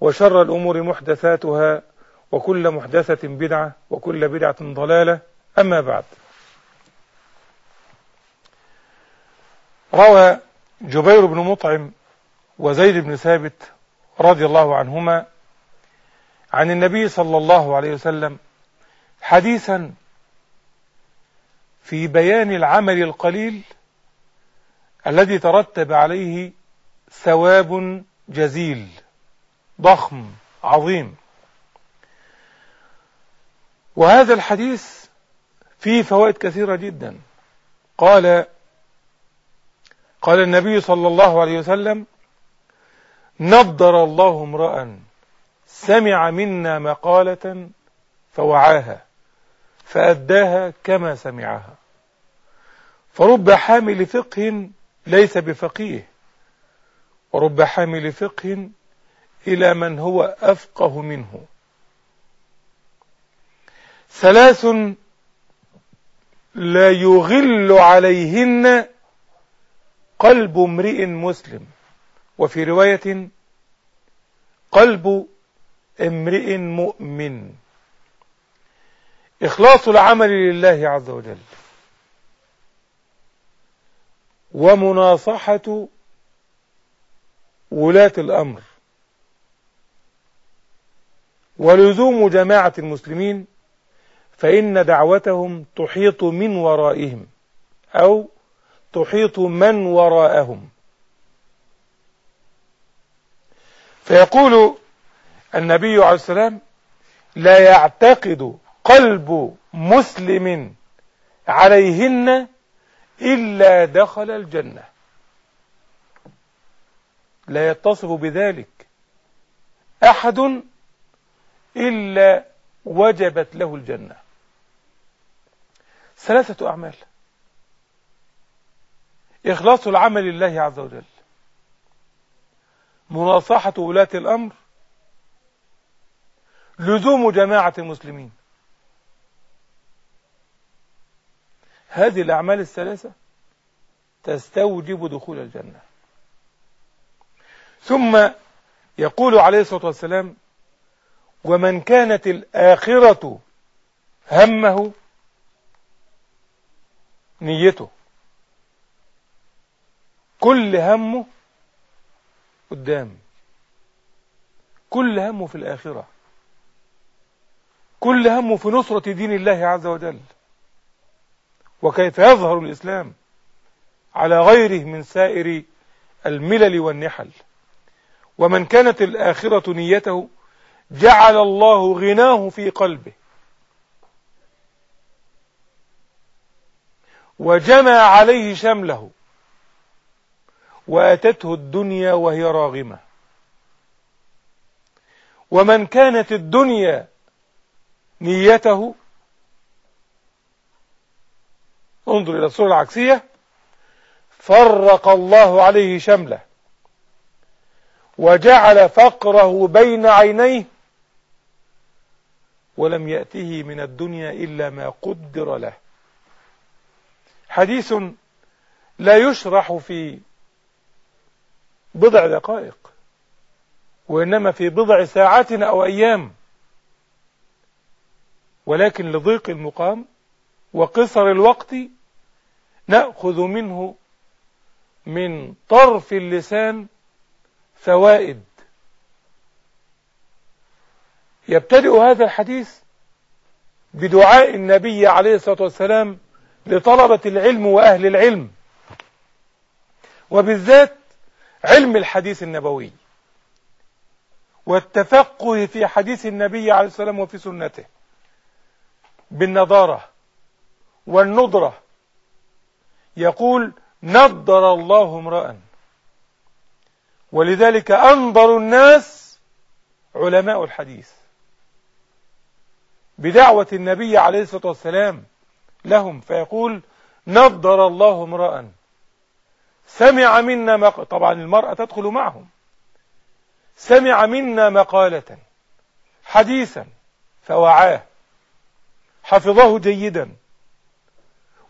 وشر الأمور محدثاتها وكل محدثة بدعة وكل بدعة ضلالة. أما بعد. روى جبير بن مطعم وزيد بن ثابت رضي الله عنهما عن النبي صلى الله عليه وسلم حديثا في بيان العمل القليل الذي ترتب عليه ثواب جزيل. ضخم عظيم. وهذا الحديث فيه فوائد كثيرة جدا. قال قال النبي صلى الله عليه وسلم نضر الله امرأ سمع منا مقالة فوعاها فأداها كما سمعها. فرب حامل فقه ليس بفقيه ورب حامل فقه إلى من هو أفقه منه. ثلاث لا يغل عليهن قلب امرئ مسلم. وفي رواية قلب امرئ مؤمن. إخلاص العمل لله عز وجل. ومناصحة ولاة الأمر. ولزوم جماعة المسلمين فإن دعوتهم تحيط من ورائهم أو تحيط من وراءهم. فيقول النبي عليه السلام لا يعتقد قلب مسلم عليهن إلا دخل الجنة. لا يتصف بذلك أحد إلا وجبت له الجنة. ثلاثة أعمال. إخلاص العمل لله عز وجل. مناصحة ولاة الأمر. لزوم جماعة المسلمين. هذه الأعمال الثلاثة تستوجب دخول الجنة. ثم يقول عليه الصلاة والسلام ومن كانت الآخرة همه نيته. كل همه قدام. كل همه في الآخرة. كل همه في نصرة دين الله عز وجل. وكيف يظهر الإسلام على غيره من سائر الملل والنحل. ومن كانت الآخرة نيته جعل الله غناه في قلبه. وجمع عليه شمله. وأتته الدنيا وهي راغمة. ومن كانت الدنيا نيته. انظر إلى الصورة العكسية. فرق الله عليه شمله. وجعل فقره بين عينيه. ولم يأته من الدنيا إلا ما قدر له. حديث لا يشرح في بضع دقائق وإنما في بضع ساعات أو أيام ولكن لضيق المقام وقصر الوقت نأخذ منه من طرف اللسان فوائد. يبتدئ هذا الحديث بدعاء النبي عليه الصلاة والسلام لطلبة العلم وأهل العلم. وبالذات علم الحديث النبوي والتفقه في حديث النبي عليه الصلاة والسلام وفي سنته بالنضارة والندرة يقول نضر الله امرأ. ولذلك أنظر الناس علماء الحديث. بدعوة النبي عليه الصلاة والسلام لهم فيقول نضر الله امرأ. سمع منا مق... طبعا المرأة تدخل معهم. سمع منا مقالة حديثا فوعاه. حفظه جيدا.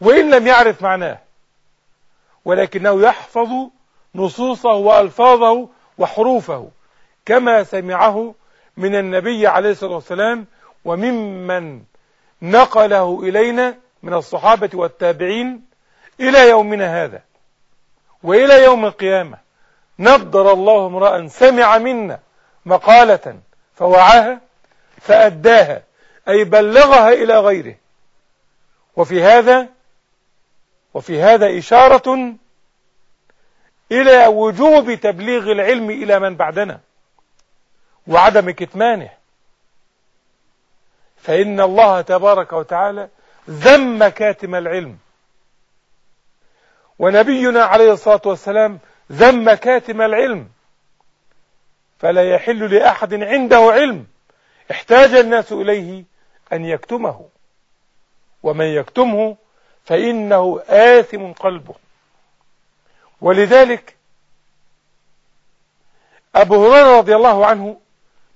وإن لم يعرف معناه ولكنه يحفظ نصوصه وألفاظه وحروفه كما سمعه من النبي عليه الصلاة والسلام وممن نقله إلينا من الصحابة والتابعين إلى يومنا هذا وإلى يوم القيامة. نضر الله امرأ سمع منا مقالة فوعاها فأداها أي بلغها إلى غيره. وفي هذا وفي هذا إشارة إلى وجوب تبليغ العلم إلى من بعدنا وعدم كتمانه. فإن الله تبارك وتعالى ذم كاتم العلم. ونبينا عليه الصلاة والسلام ذم كاتم العلم. فلا يحل لأحد عنده علم احتاج الناس إليه أن يكتمه. ومن يكتمه فإنه آثم قلبه. ولذلك أبو هريرة رضي الله عنه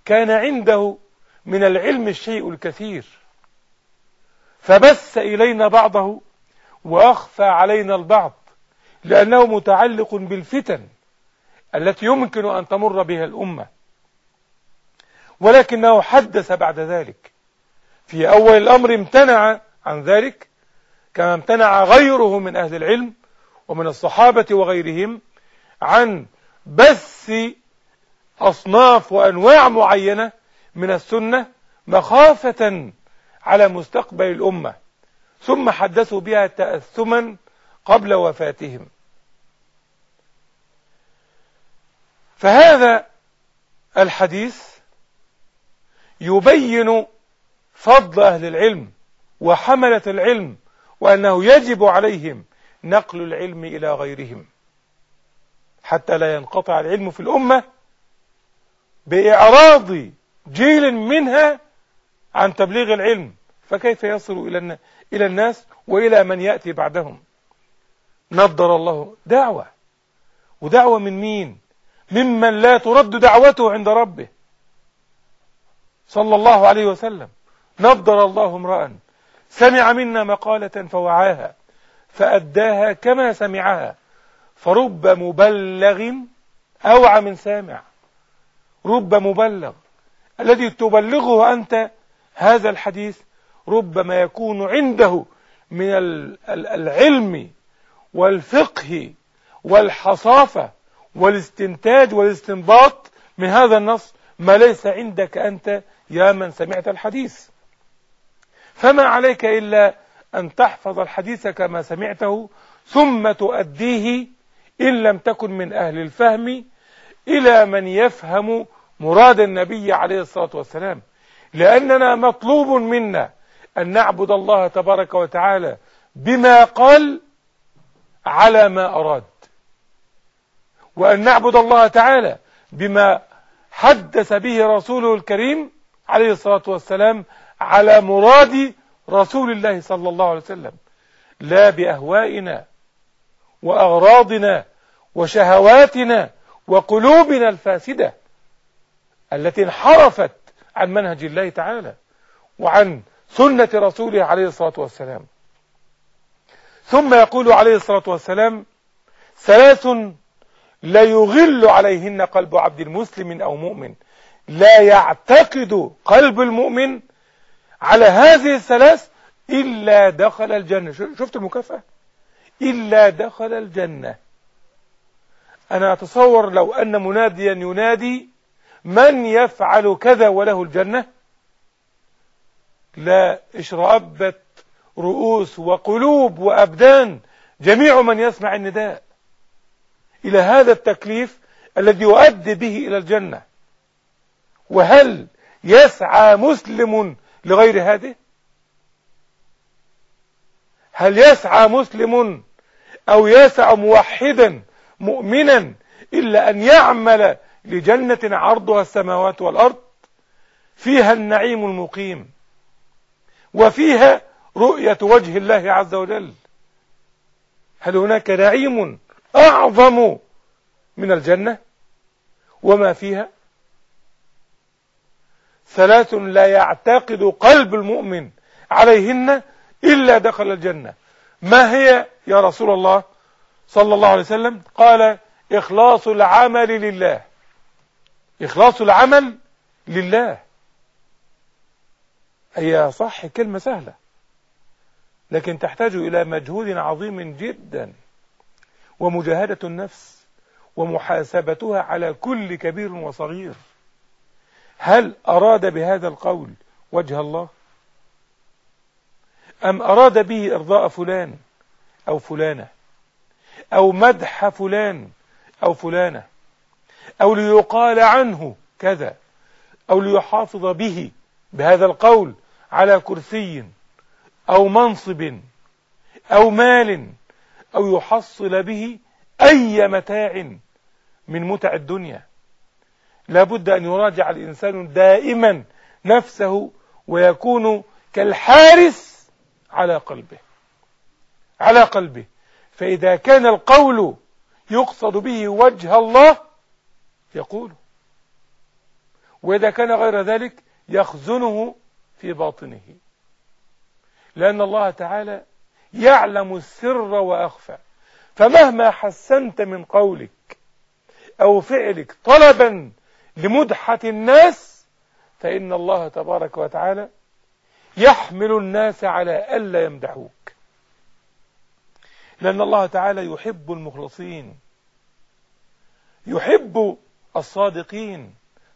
كان عنده من العلم الشيء الكثير. فبث إلينا بعضه وأخفى علينا البعض لأنه متعلق بالفتن التي يمكن أن تمر بها الأمة. ولكنه حدث بعد ذلك. في أول الأمر امتنع عن ذلك كما امتنع غيره من أهل العلم ومن الصحابة وغيرهم عن بث أصناف وأنواع معينة من السنة مخافة على مستقبل الأمة ثم حدثوا بها تأثما قبل وفاتهم. فهذا الحديث يبين فضل أهل العلم وحملة العلم وأنه يجب عليهم نقل العلم إلى غيرهم حتى لا ينقطع العلم في الأمة بإعراض جيل منها عن تبليغ العلم. فكيف يصل إلى إلى الناس وإلى من يأتي بعدهم؟ نضر الله دعوة. ودعوة من مين؟ ممن لا ترد دعوته عند ربه. صلى الله عليه وسلم. نضر الله امرأ. سمع منا مقالة فوعاها. فأداها كما سمعها. فرب مبلغ أوعى من سامع. رب مبلغ. الذي تبلغه أنت هذا الحديث ربما يكون عنده من العلم والفقه والحصافة والاستنتاج والاستنباط من هذا النص ما ليس عندك أنت يا من سمعت الحديث. فما عليك إلا أن تحفظ الحديث كما سمعته ثم تؤديه إن لم تكن من أهل الفهم إلى من يفهم مراد النبي عليه الصلاة والسلام. لأننا مطلوب منا أن نعبد الله تبارك وتعالى بما قال على ما أراد. وأن نعبد الله تعالى بما حدث به رسوله الكريم عليه الصلاة والسلام على مراد رسول الله صلى الله عليه وسلم. لا بأهوائنا وأغراضنا وشهواتنا وقلوبنا الفاسدة. التي انحرفت عن منهج الله تعالى وعن سنة رسوله عليه الصلاة والسلام. ثم يقول عليه الصلاة والسلام ثلاث لا يغل عليهن قلب عبد المسلم أو مؤمن. لا يعتقد قلب المؤمن على هذه الثلاث إلا دخل الجنة. شفت المكافأة؟ إلا دخل الجنة. أنا أتصور لو أن مناديا ينادي من يفعل كذا وله الجنة؟ لا اشرأبت رؤوس وقلوب وأبدان جميع من يسمع النداء إلى هذا التكليف الذي يؤدي به إلى الجنة. وهل يسعى مسلم لغير هذه؟ هل يسعى مسلم أو يسعى موحدا مؤمنا إلا أن يعمل لجنة عرضها السماوات والأرض فيها النعيم المقيم وفيها رؤية وجه الله عز وجل. هل هناك نعيم أعظم من الجنة؟ وما فيها؟ ثلاث لا يعتقد قلب المؤمن عليهن إلا دخل الجنة. ما هي يا رسول الله صلى الله عليه وسلم؟ قال إخلاص العمل لله. إخلاص العمل لله. هي صح كلمة سهلة. لكن تحتاج إلى مجهود عظيم جدا ومجاهدة النفس ومحاسبتها على كل كبير وصغير. هل أراد بهذا القول وجه الله؟ أم أراد به إرضاء فلان أو فلانة؟ أو مدح فلان أو فلانة؟ أو ليقال عنه كذا أو ليحافظ به بهذا القول على كرسي أو منصب أو مال أو يحصل به أي متاع من متع الدنيا. لابد أن يراجع الإنسان دائما نفسه ويكون كالحارس على قلبه على قلبه. فإذا كان القول يقصد به وجه الله يقول. وإذا كان غير ذلك يخزنه في باطنه. لأن الله تعالى يعلم السر وأخفى. فمهما حسنت من قولك أو فعلك طلبا لمدحة الناس فإن الله تبارك وتعالى يحمل الناس على ألا يمدحوك. لأن الله تعالى يحب المخلصين. يحب الصادقين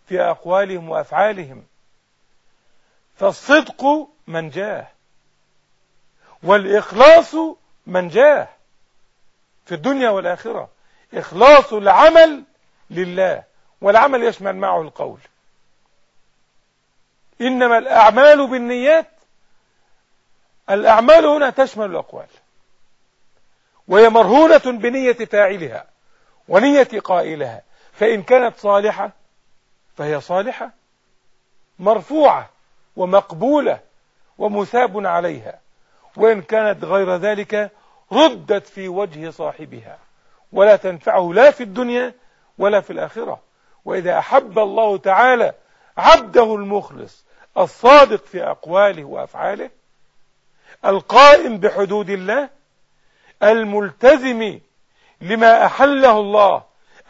في أقوالهم وأفعالهم. فالصدق من جاه والإخلاص من جاه في الدنيا والآخرة. إخلاص العمل لله والعمل يشمل معه القول. إنما الأعمال بالنيات الأعمال هنا تشمل الأقوال وهي مرهونة بنية فاعلها ونية قائلها. فإن كانت صالحة فهي صالحة مرفوعة ومقبولة ومثاب عليها. وإن كانت غير ذلك ردت في وجه صاحبها. ولا تنفعه لا في الدنيا ولا في الآخرة. وإذا أحب الله تعالى عبده المخلص الصادق في أقواله وأفعاله القائم بحدود الله الملتزم لما أحله الله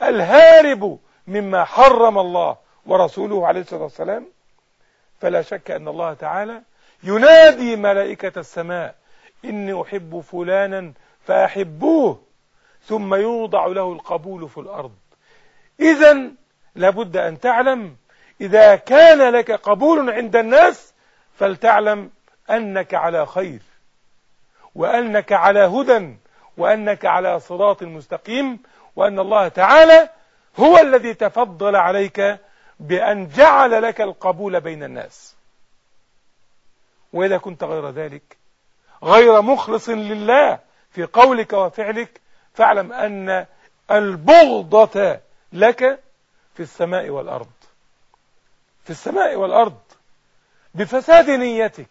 الهارب مما حرم الله ورسوله عليه الصلاة والسلام فلا شك أن الله تعالى ينادي ملائكة السماء إني أحب فلانا فأحبوه ثم يوضع له القبول في الأرض. إذا لابد أن تعلم إذا كان لك قبول عند الناس فلتعلم أنك على خير وأنك على هدى وأنك على صراط مستقيم وأن الله تعالى هو الذي تفضل عليك بأن جعل لك القبول بين الناس. وإذا كنت غير ذلك غير مخلص لله في قولك وفعلك فاعلم أن البغضة لك في السماء والأرض. في السماء والأرض. بفساد نيتك.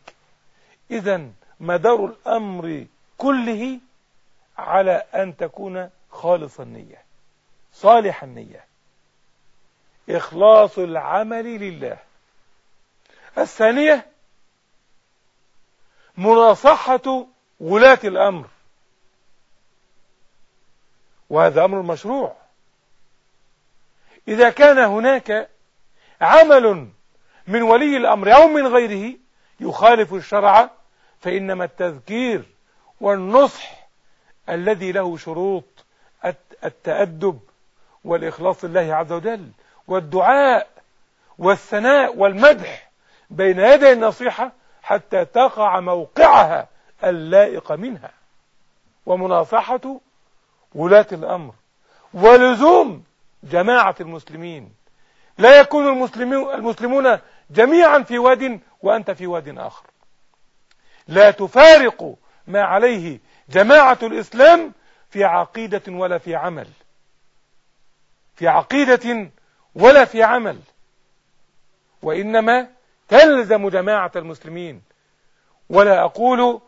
إذا مدار الأمر كله على أن تكون خالص النية صالح النية. إخلاص العمل لله. الثانية مناصحة ولاة الأمر. وهذا أمر مشروع. إذا كان هناك عمل من ولي الأمر أو من غيره يخالف الشرع فإنما التذكير والنصح الذي له شروط. التأدب والإخلاص لله عز وجل والدعاء والثناء والمدح بين يدي النصيحة حتى تقع موقعها اللائق منها. ومناصحة ولاة الأمر. ولزوم جماعة المسلمين. لا يكون المسلمون جميعا في واد وأنت في واد آخر. لا تفارق ما عليه جماعة الإسلام في عقيدة ولا في عمل. في عقيدة ولا في عمل. وإنما تلزم جماعة المسلمين. ولا أقول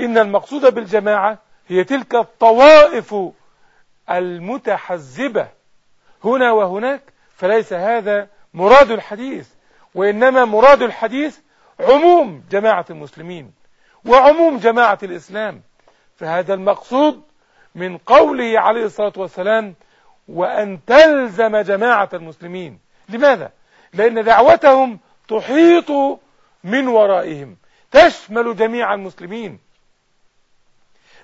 إن المقصود بالجماعة هي تلك الطوائف المتحزبة. هنا وهناك فليس هذا مراد الحديث وإنما مراد الحديث عموم جماعة المسلمين وعموم جماعة الإسلام. فهذا المقصود من قوله عليه الصلاة والسلام وأن تلزم جماعة المسلمين. لماذا؟ لأن دعوتهم تحيط من ورائهم تشمل جميع المسلمين.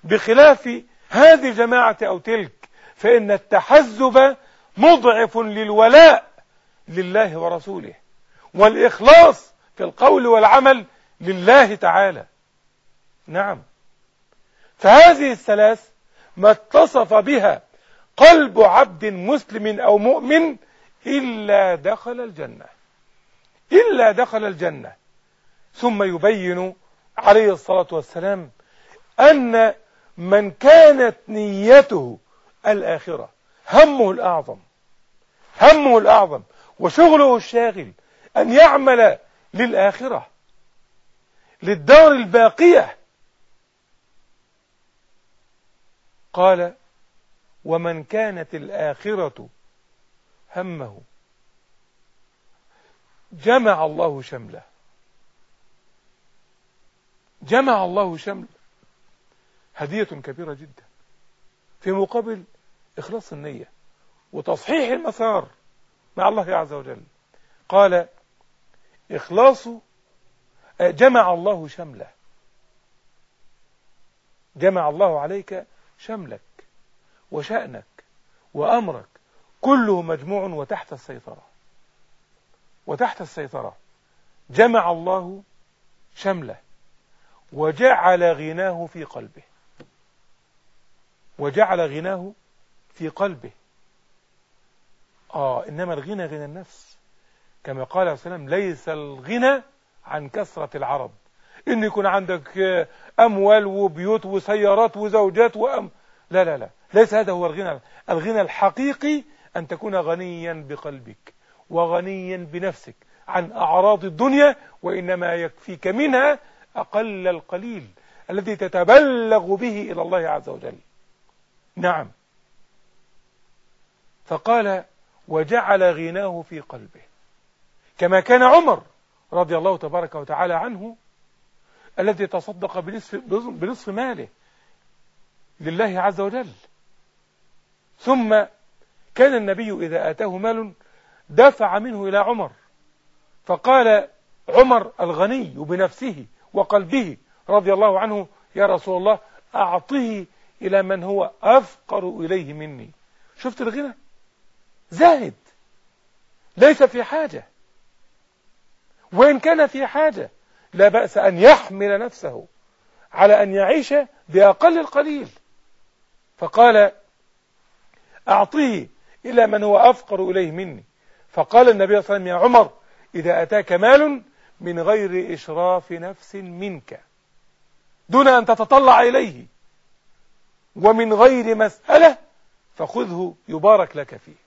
بخلاف هذه الجماعة أو تلك فإن التحزب مضعف للولاء لله ورسوله والإخلاص في القول والعمل لله تعالى. نعم. فهذه الثلاث ما اتصف بها قلب عبد مسلم أو مؤمن إلا دخل الجنة. إلا دخل الجنة. ثم يبين عليه الصلاة والسلام أن من كانت نيته الآخرة همه الأعظم. همه الأعظم. وشغله الشاغل أن يعمل للآخرة. للدار الباقية. قال ومن كانت الآخرة همه. جمع الله شمله. جمع الله شمله. هدية كبيرة جدا. في مقابل إخلاص النية وتصحيح المسار مع الله عز وجل. قال إخلاص جمع الله شمله. جمع الله عليك شملك وشأنك وأمرك كله مجموع وتحت السيطرة. وتحت السيطرة. جمع الله شمله وجعل غناه في قلبه. وجعل غناه في قلبه. آه إنما الغنى غنى النفس. كما قال عليه وسلم ليس الغنى عن كثرة العرض إن يكون عندك أموال وبيوت وسيارات وزوجات وأم. لا لا لا. ليس هذا هو الغنى. الغنى الحقيقي أن تكون غنيا بقلبك وغنيا بنفسك عن أعراض الدنيا وإنما يكفيك منها أقل القليل الذي تتبلغ به إلى الله عز وجل. نعم. فقال وجعل غناه في قلبه. كما كان عمر رضي الله تبارك وتعالى عنه الذي تصدق بنصف, بنصف ماله لله عز وجل. ثم كان النبي إذا آتاه مال دفع منه إلى عمر. فقال عمر الغني بنفسه وقلبه رضي الله عنه يا رسول الله أعطه إلى من هو أفقر إليه مني. شفت الغنى؟ زاهد. ليس في حاجة. وإن كان في حاجة لا بأس أن يحمل نفسه على أن يعيش بأقل القليل. فقال أعطيه إلى من هو أفقر إليه مني. فقال النبي صلى الله عليه وسلم يا عمر إذا أتاك مال من غير إشراف نفس منك دون أن تتطلع إليه ومن غير مسألة فخذه يبارك لك فيه.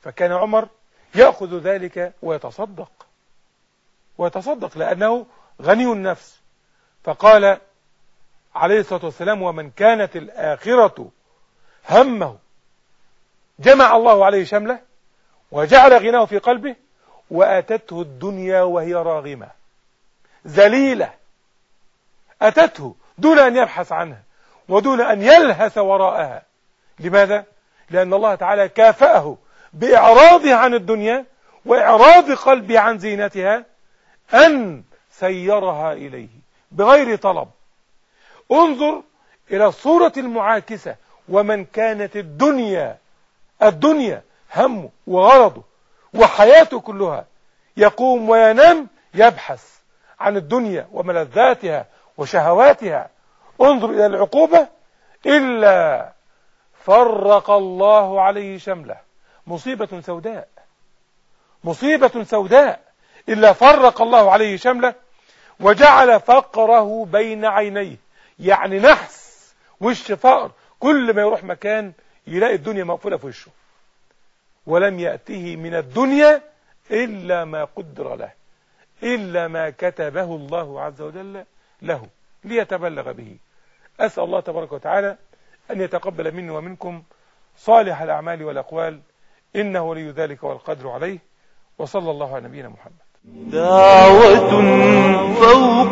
فكان عمر يأخذ ذلك ويتصدق. ويتصدق لأنه غني النفس. فقال عليه الصلاة والسلام ومن كانت الآخرة همه جمع الله عليه شمله وجعل غناه في قلبه وأتته الدنيا وهي راغمة. ذليلة. أتته دون أن يبحث عنها ودون أن يلهث وراءها. لماذا؟ لأن الله تعالى كافأه بإعراضه عن الدنيا وإعراض قلبه عن زينتها أن سيرها إليه بغير طلب. انظر إلى الصورة المعاكسة ومن كانت الدنيا الدنيا همه وغرضه وحياته كلها. يقوم وينام يبحث عن الدنيا وملذاتها وشهواتها. انظر إلى العقوبة. إلا فرق الله عليه شمله. مصيبة سوداء. مصيبة سوداء. إلا فرق الله عليه شمله وجعل فقره بين عينيه. يعني نحس وش فقر. كل ما يروح مكان يلاقي الدنيا مقفولة في وشه. ولم يأته من الدنيا إلا ما قدر له. إلا ما كتبه الله عز وجل له. ليتبلغ به. أسأل الله تبارك وتعالى أن يتقبل مني ومنكم صالح الأعمال والأقوال. إنه ولي ذلك والقدر عليه. وصلى الله على نبينا محمد. دعوة فوق